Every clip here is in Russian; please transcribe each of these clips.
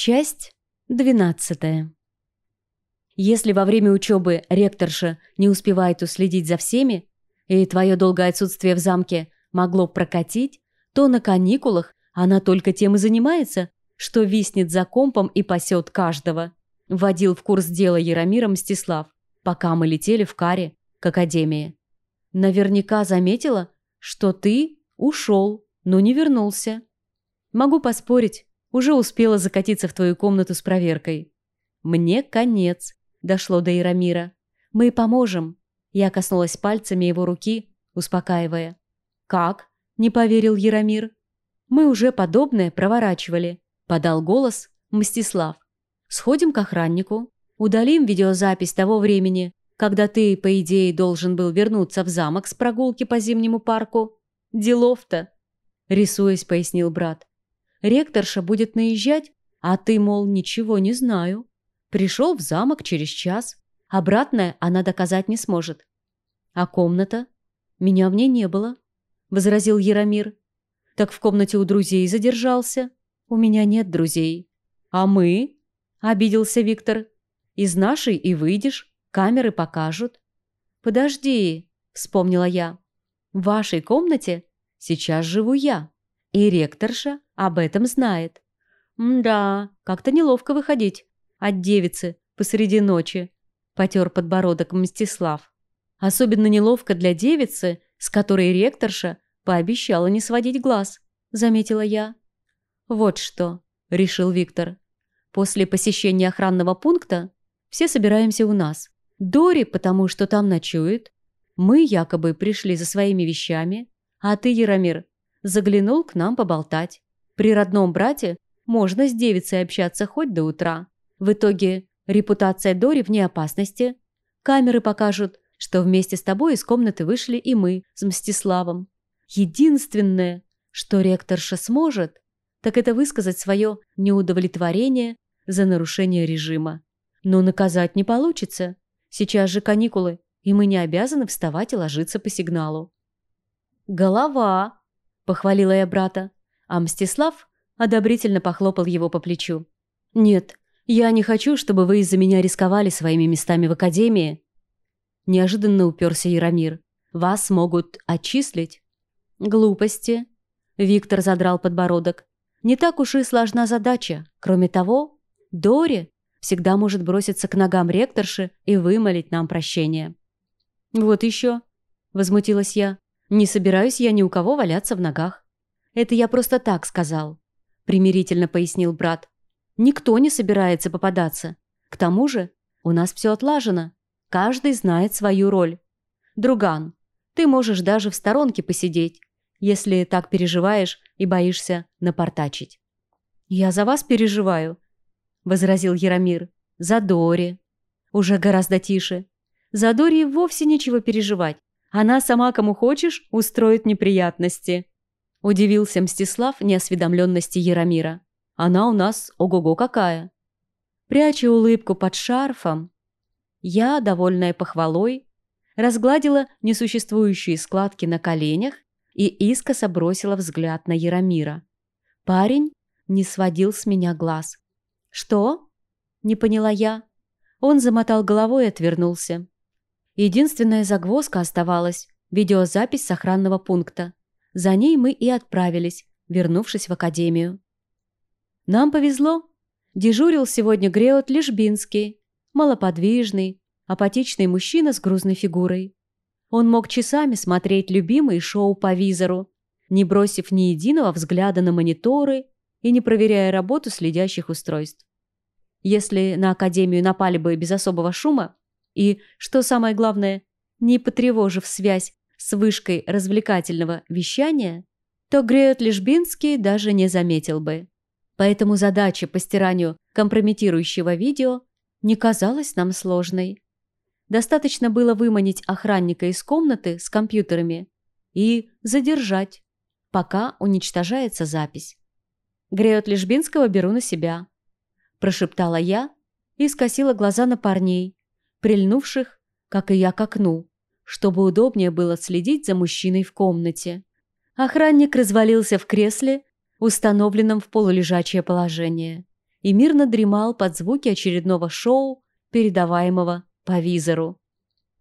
Часть двенадцатая. Если во время учебы ректорша не успевает уследить за всеми, и твое долгое отсутствие в замке могло прокатить, то на каникулах она только тем и занимается, что виснет за компом и пасет каждого. Вводил в курс дела Яромира Мстислав, пока мы летели в каре к академии. Наверняка заметила, что ты ушел, но не вернулся. Могу поспорить, уже успела закатиться в твою комнату с проверкой. Мне конец. Дошло до Ирамира. Мы поможем. Я коснулась пальцами его руки, успокаивая. Как? Не поверил Яромир. Мы уже подобное проворачивали. Подал голос Мстислав. Сходим к охраннику. Удалим видеозапись того времени, когда ты, по идее, должен был вернуться в замок с прогулки по зимнему парку. Делов-то. Рисуясь, пояснил брат. Ректорша будет наезжать, а ты, мол, ничего не знаю. Пришел в замок через час. Обратное она доказать не сможет. А комната? Меня в ней не было, возразил Яромир. Так в комнате у друзей задержался. У меня нет друзей. А мы? Обиделся Виктор. Из нашей и выйдешь, камеры покажут. Подожди, вспомнила я. В вашей комнате сейчас живу я. И ректорша об этом знает. «Да, как-то неловко выходить от девицы посреди ночи», – потер подбородок Мстислав. «Особенно неловко для девицы, с которой ректорша пообещала не сводить глаз», – заметила я. «Вот что», – решил Виктор. «После посещения охранного пункта все собираемся у нас. Дори, потому что там ночует. Мы якобы пришли за своими вещами, а ты, Яромир, заглянул к нам поболтать. При родном брате можно с девицей общаться хоть до утра. В итоге репутация Дори вне опасности. Камеры покажут, что вместе с тобой из комнаты вышли и мы с Мстиславом. Единственное, что ректорша сможет, так это высказать свое неудовлетворение за нарушение режима. Но наказать не получится. Сейчас же каникулы, и мы не обязаны вставать и ложиться по сигналу. «Голова!» Похвалила я брата, а Мстислав одобрительно похлопал его по плечу. «Нет, я не хочу, чтобы вы из-за меня рисковали своими местами в академии». Неожиданно уперся Яромир. «Вас могут отчислить». «Глупости». Виктор задрал подбородок. «Не так уж и сложна задача. Кроме того, Дори всегда может броситься к ногам ректорши и вымолить нам прощение». «Вот еще», — возмутилась я. Не собираюсь я ни у кого валяться в ногах. Это я просто так сказал, примирительно пояснил брат. Никто не собирается попадаться. К тому же у нас все отлажено. Каждый знает свою роль. Друган, ты можешь даже в сторонке посидеть, если так переживаешь и боишься напортачить. «Я за вас переживаю», — возразил Яромир. «За Дори». Уже гораздо тише. За Дори вовсе нечего переживать. Она сама, кому хочешь, устроит неприятности». Удивился Мстислав неосведомленности Яромира. «Она у нас ого-го какая!» Пряча улыбку под шарфом, я, довольная похвалой, разгладила несуществующие складки на коленях и искоса бросила взгляд на Яромира. Парень не сводил с меня глаз. «Что?» – не поняла я. Он замотал головой и отвернулся. Единственная загвоздка оставалась – видеозапись с охранного пункта. За ней мы и отправились, вернувшись в академию. Нам повезло. Дежурил сегодня Греот Лежбинский, малоподвижный, апатичный мужчина с грузной фигурой. Он мог часами смотреть любимые шоу по визору, не бросив ни единого взгляда на мониторы и не проверяя работу следящих устройств. Если на Академию напали бы без особого шума, и, что самое главное, не потревожив связь с вышкой развлекательного вещания, то Греют Лежбинский даже не заметил бы. Поэтому задача по стиранию компрометирующего видео не казалась нам сложной. Достаточно было выманить охранника из комнаты с компьютерами и задержать, пока уничтожается запись. Греют Лежбинского беру на себя», – прошептала я и скосила глаза на парней, прильнувших, как и я, к окну, чтобы удобнее было следить за мужчиной в комнате. Охранник развалился в кресле, установленном в полулежачее положение. и мирно дремал под звуки очередного шоу, передаваемого по визору.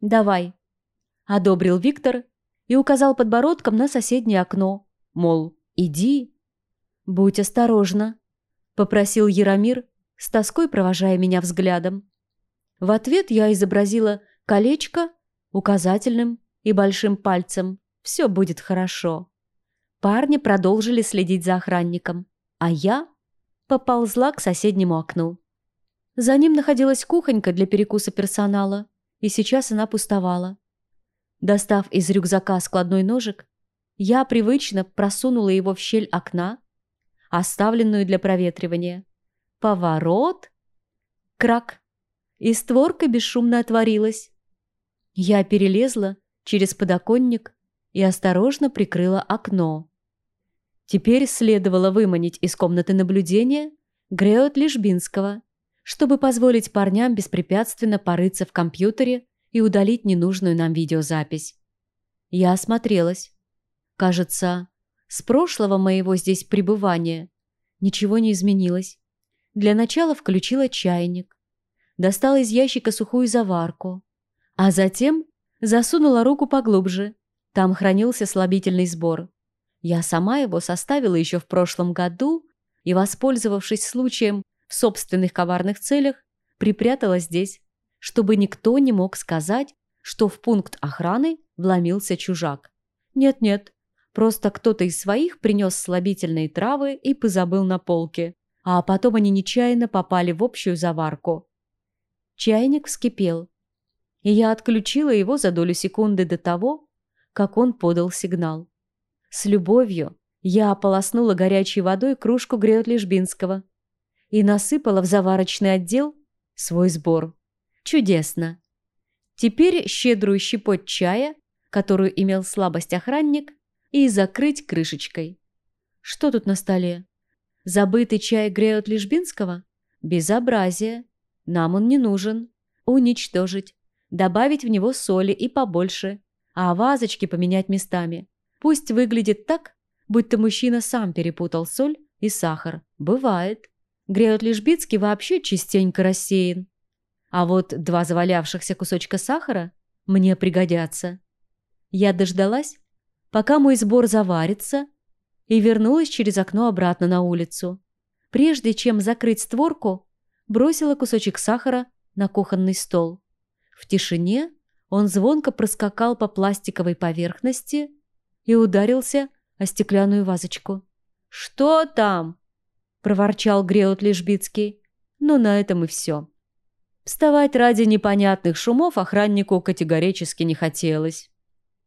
«Давай», — одобрил Виктор и указал подбородком на соседнее окно, мол, иди. «Будь осторожна», — попросил Яромир, с тоской провожая меня взглядом. В ответ я изобразила колечко указательным и большим пальцем. Все будет хорошо. Парни продолжили следить за охранником, а я поползла к соседнему окну. За ним находилась кухонька для перекуса персонала, и сейчас она пустовала. Достав из рюкзака складной ножик, я привычно просунула его в щель окна, оставленную для проветривания. Поворот. Крак. И створка бесшумно отворилась. Я перелезла через подоконник и осторожно прикрыла окно. Теперь следовало выманить из комнаты наблюдения Греот Лишбинского, чтобы позволить парням беспрепятственно порыться в компьютере и удалить ненужную нам видеозапись. Я осмотрелась. Кажется, с прошлого моего здесь пребывания ничего не изменилось. Для начала включила чайник, достала из ящика сухую заварку, а затем засунула руку поглубже. Там хранился слабительный сбор. Я сама его составила еще в прошлом году и, воспользовавшись случаем в собственных коварных целях, припрятала здесь, чтобы никто не мог сказать, что в пункт охраны вломился чужак. Нет-нет, просто кто-то из своих принес слабительные травы и позабыл на полке, а потом они нечаянно попали в общую заварку. Чайник вскипел, и я отключила его за долю секунды до того, как он подал сигнал. С любовью я ополоснула горячей водой кружку Греот-Лежбинского и насыпала в заварочный отдел свой сбор. Чудесно. Теперь щедрую щепоть чая, которую имел слабость охранник, и закрыть крышечкой. Что тут на столе? Забытый чай Греот-Лежбинского? Безобразие. Нам он не нужен. Уничтожить. Добавить в него соли и побольше. А вазочки поменять местами. Пусть выглядит так, будто мужчина сам перепутал соль и сахар. Бывает. Греот Лежбицкий вообще частенько рассеян. А вот два завалявшихся кусочка сахара мне пригодятся. Я дождалась, пока мой сбор заварится, и вернулась через окно обратно на улицу. Прежде чем закрыть створку, бросила кусочек сахара на кухонный стол. В тишине он звонко проскакал по пластиковой поверхности и ударился о стеклянную вазочку. «Что там?» – проворчал Греут Лежбицкий. Но на этом и все. Вставать ради непонятных шумов охраннику категорически не хотелось.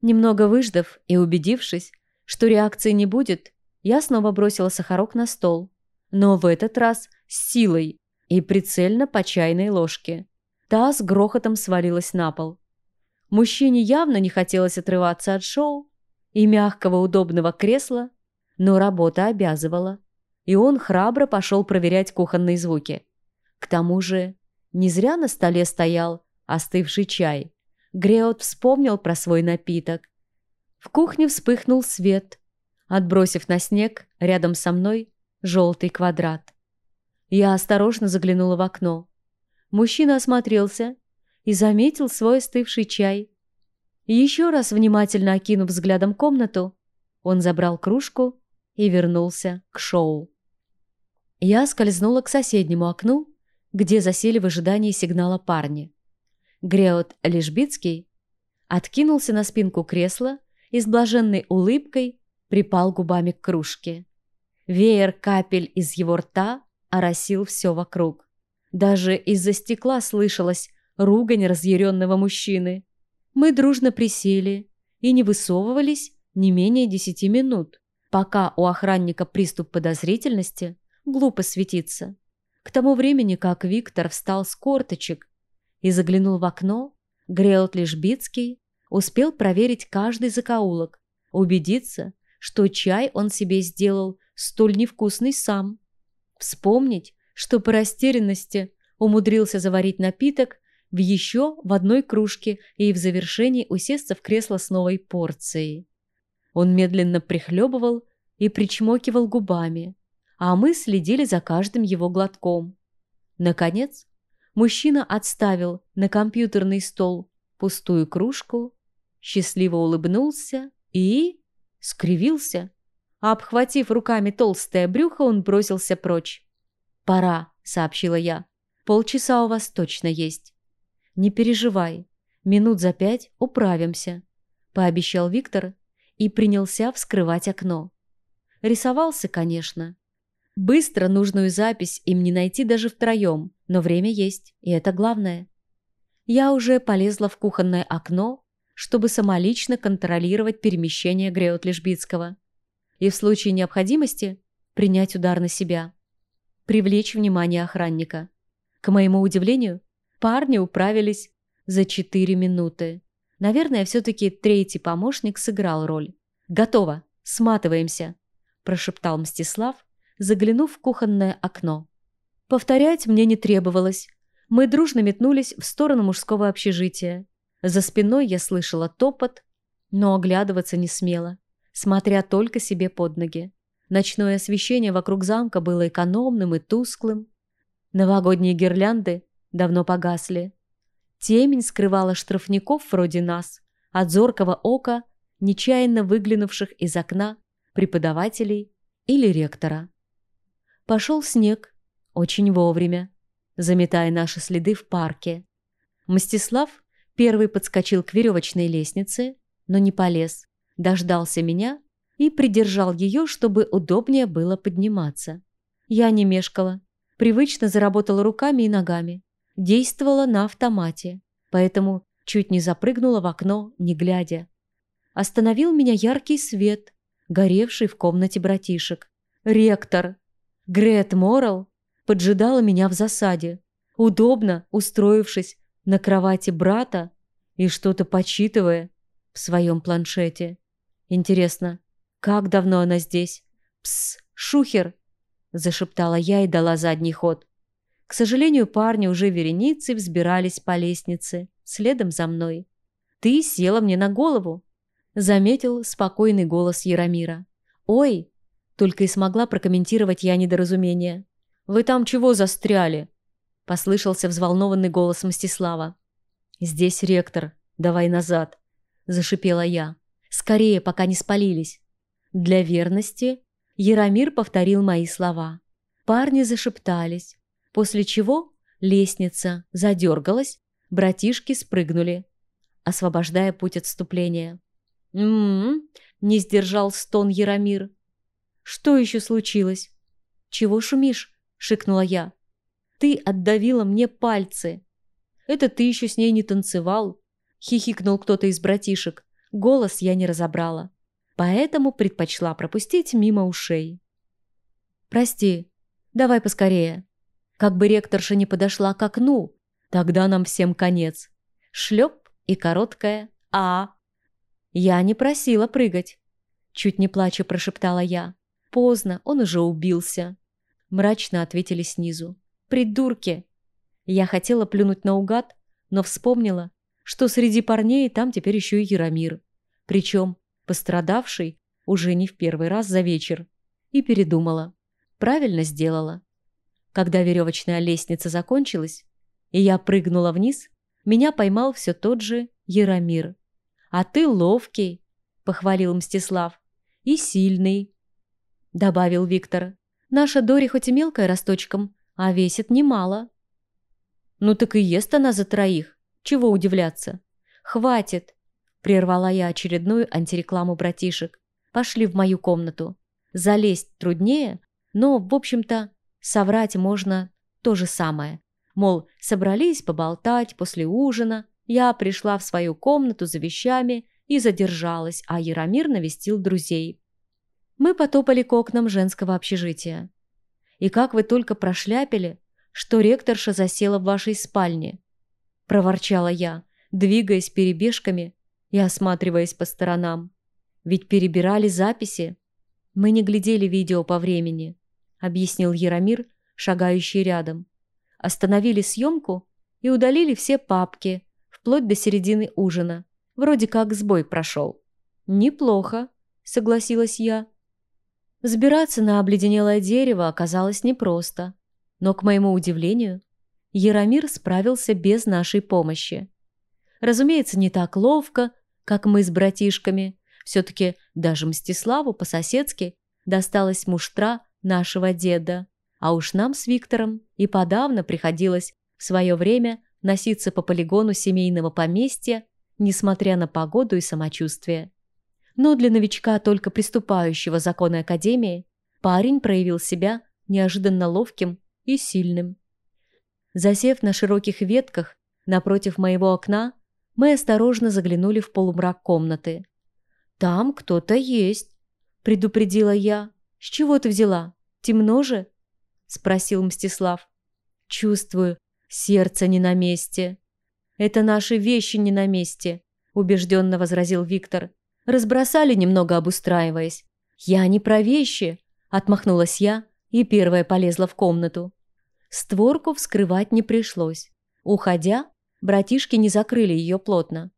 Немного выждав и убедившись, что реакции не будет, я снова бросила сахарок на стол. Но в этот раз с силой и прицельно по чайной ложке. Та с грохотом свалилась на пол. Мужчине явно не хотелось отрываться от шоу, и мягкого удобного кресла, но работа обязывала, и он храбро пошел проверять кухонные звуки. К тому же не зря на столе стоял остывший чай. Греот вспомнил про свой напиток. В кухне вспыхнул свет, отбросив на снег рядом со мной желтый квадрат. Я осторожно заглянула в окно. Мужчина осмотрелся и заметил свой остывший чай, еще раз внимательно окинув взглядом комнату, он забрал кружку и вернулся к шоу. Я скользнула к соседнему окну, где засели в ожидании сигнала парни. Греот Лежбицкий откинулся на спинку кресла и с блаженной улыбкой припал губами к кружке. Веер капель из его рта оросил все вокруг. Даже из-за стекла слышалась ругань разъяренного мужчины. Мы дружно присели и не высовывались не менее десяти минут, пока у охранника приступ подозрительности глупо светиться. К тому времени, как Виктор встал с корточек и заглянул в окно, Греот Лишбицкий успел проверить каждый закоулок, убедиться, что чай он себе сделал столь невкусный сам. Вспомнить, что по растерянности умудрился заварить напиток, в еще в одной кружке и в завершении усесться в кресло с новой порцией. Он медленно прихлебывал и причмокивал губами, а мы следили за каждым его глотком. Наконец, мужчина отставил на компьютерный стол пустую кружку, счастливо улыбнулся и... скривился. Обхватив руками толстое брюхо, он бросился прочь. «Пора», — сообщила я. «Полчаса у вас точно есть». «Не переживай. Минут за пять управимся», — пообещал Виктор и принялся вскрывать окно. Рисовался, конечно. Быстро нужную запись им не найти даже втроем, но время есть, и это главное. Я уже полезла в кухонное окно, чтобы самолично контролировать перемещение Греут-Лежбицкого. И в случае необходимости принять удар на себя. Привлечь внимание охранника. К моему удивлению, парни управились за четыре минуты. Наверное, все-таки третий помощник сыграл роль. «Готово! Сматываемся!» – прошептал Мстислав, заглянув в кухонное окно. Повторять мне не требовалось. Мы дружно метнулись в сторону мужского общежития. За спиной я слышала топот, но оглядываться не смела, смотря только себе под ноги. Ночное освещение вокруг замка было экономным и тусклым. Новогодние гирлянды давно погасли. Темень скрывала штрафников вроде нас от зоркого ока, нечаянно выглянувших из окна преподавателей или ректора. Пошел снег, очень вовремя, заметая наши следы в парке. Мстислав первый подскочил к веревочной лестнице, но не полез, дождался меня и придержал ее, чтобы удобнее было подниматься. Я не мешкала, привычно заработала руками и ногами, действовала на автомате, поэтому чуть не запрыгнула в окно, не глядя. Остановил меня яркий свет, горевший в комнате братишек. «Ректор!» Грет Моррелл поджидала меня в засаде, удобно устроившись на кровати брата и что-то почитывая в своем планшете. Интересно, как давно она здесь? «Пс, шухер!» – зашептала я и дала задний ход. К сожалению, парни уже вереницей взбирались по лестнице, следом за мной. «Ты села мне на голову!» – заметил спокойный голос Яромира. «Ой, только и смогла прокомментировать я недоразумение. «Вы там чего застряли?» Послышался взволнованный голос Мстислава. «Здесь ректор. Давай назад», – зашипела я. «Скорее, пока не спалились». Для верности Яромир повторил мои слова. Парни зашептались, после чего лестница задергалась, братишки спрыгнули, освобождая путь отступления. «М-м-м», не сдержал стон Яромир. Что еще случилось? Чего шумишь? Шикнула я. Ты отдавила мне пальцы. Это ты еще с ней не танцевал? Хихикнул кто-то из братишек. Голос я не разобрала. Поэтому предпочла пропустить мимо ушей. Прости. Давай поскорее. Как бы ректорша не подошла к окну, тогда нам всем конец. Шлеп и короткая «А». Я не просила прыгать. Чуть не плача прошептала я. Поздно, он уже убился. Мрачно ответили снизу. Придурки! Я хотела плюнуть наугад, но вспомнила, что среди парней там теперь еще и Яромир. Причем пострадавший уже не в первый раз за вечер. И передумала. Правильно сделала. Когда веревочная лестница закончилась, и я прыгнула вниз, меня поймал все тот же Яромир. «А ты ловкий», — похвалил Мстислав, — «и сильный добавил Виктор. «Наша Дори хоть и мелкая росточком, а весит немало». «Ну так и ест она за троих. Чего удивляться?» «Хватит!» – прервала я очередную антирекламу братишек. «Пошли в мою комнату. Залезть труднее, но, в общем-то, соврать можно то же самое. Мол, собрались поболтать после ужина, я пришла в свою комнату за вещами и задержалась, а Яромир навестил друзей. Мы потопали к окнам женского общежития. И как вы только прошляпили, что ректорша засела в вашей спальне? Проворчала я, двигаясь перебежками и осматриваясь по сторонам. Ведь перебирали записи. Мы не глядели видео по времени, объяснил Яромир, шагающий рядом. Остановили съемку и удалили все папки, вплоть до середины ужина. Вроде как сбой прошел. Неплохо, согласилась я. Взбираться на обледенелое дерево оказалось непросто. Но, к моему удивлению, Яромир справился без нашей помощи. Разумеется, не так ловко, как мы с братишками. Все-таки даже Мстиславу по-соседски досталась муштра нашего деда. А уж нам с Виктором и подавно приходилось в свое время носиться по полигону семейного поместья, несмотря на погоду и самочувствие. Но для новичка, только приступающего законы Академии, парень проявил себя неожиданно ловким и сильным. Засев на широких ветках напротив моего окна, мы осторожно заглянули в полумрак комнаты. «Там кто-то есть», — предупредила я. «С чего ты взяла? Темно же?» — спросил Мстислав. «Чувствую, сердце не на месте». «Это наши вещи не на месте», — убежденно возразил Виктор. Разбросали немного, обустраиваясь. «Я не про вещи», — отмахнулась я и первая полезла в комнату. Створку вскрывать не пришлось. Уходя, братишки не закрыли ее плотно.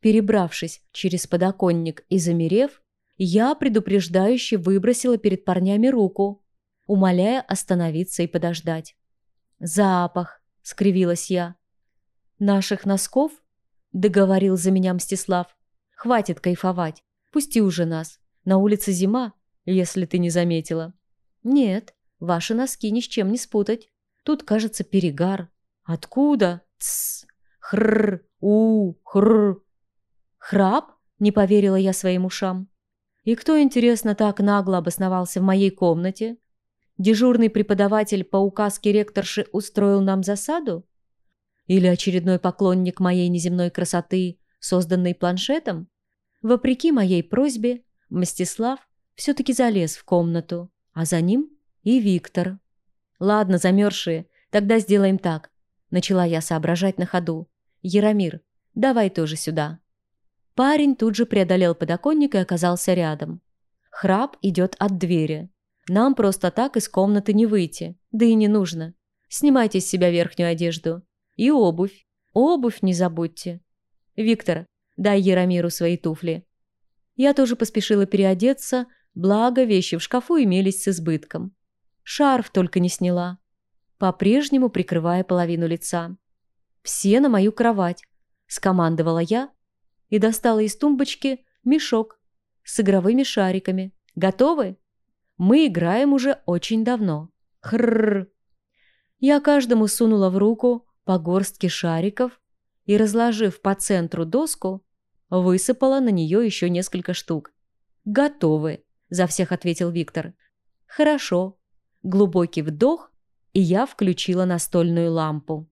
Перебравшись через подоконник и замерев, я предупреждающе выбросила перед парнями руку, умоляя остановиться и подождать. «Запах!» — скривилась я. «Наших носков?» — договорил за меня Мстислав. «Хватит кайфовать. Пусти уже нас. На улице зима, если ты не заметила». «Нет, ваши носки ни с чем не спутать. Тут, кажется, перегар». «Откуда?» «Тссс! Хрррр! У! Хрррр!» «Храп?» — не поверила я своим ушам. «И кто, интересно, так нагло обосновался в моей комнате? Дежурный преподаватель по указке ректорши устроил нам засаду? Или очередной поклонник моей неземной красоты, созданный планшетом? Вопреки моей просьбе, Мстислав все-таки залез в комнату, а за ним и Виктор. «Ладно, замерзшие, тогда сделаем так», — начала я соображать на ходу. «Яромир, давай тоже сюда». Парень тут же преодолел подоконник и оказался рядом. Храп идет от двери. Нам просто так из комнаты не выйти, да и не нужно. Снимайте с себя верхнюю одежду. И обувь. Обувь не забудьте. Виктор, дай Яромиру свои туфли. Я тоже поспешила переодеться, благо вещи в шкафу имелись с избытком. Шарф только не сняла, по-прежнему прикрывая половину лица. «Все на мою кровать», — скомандовала я и достала из тумбочки мешок с игровыми шариками. «Готовы?» Мы играем уже очень давно. Хрррр. Я каждому сунула в руку по горстке шариков и, разложив по центру доску, высыпала на нее еще несколько штук. «Готовы», – за всех ответил Виктор. «Хорошо». Глубокий вдох, и я включила настольную лампу.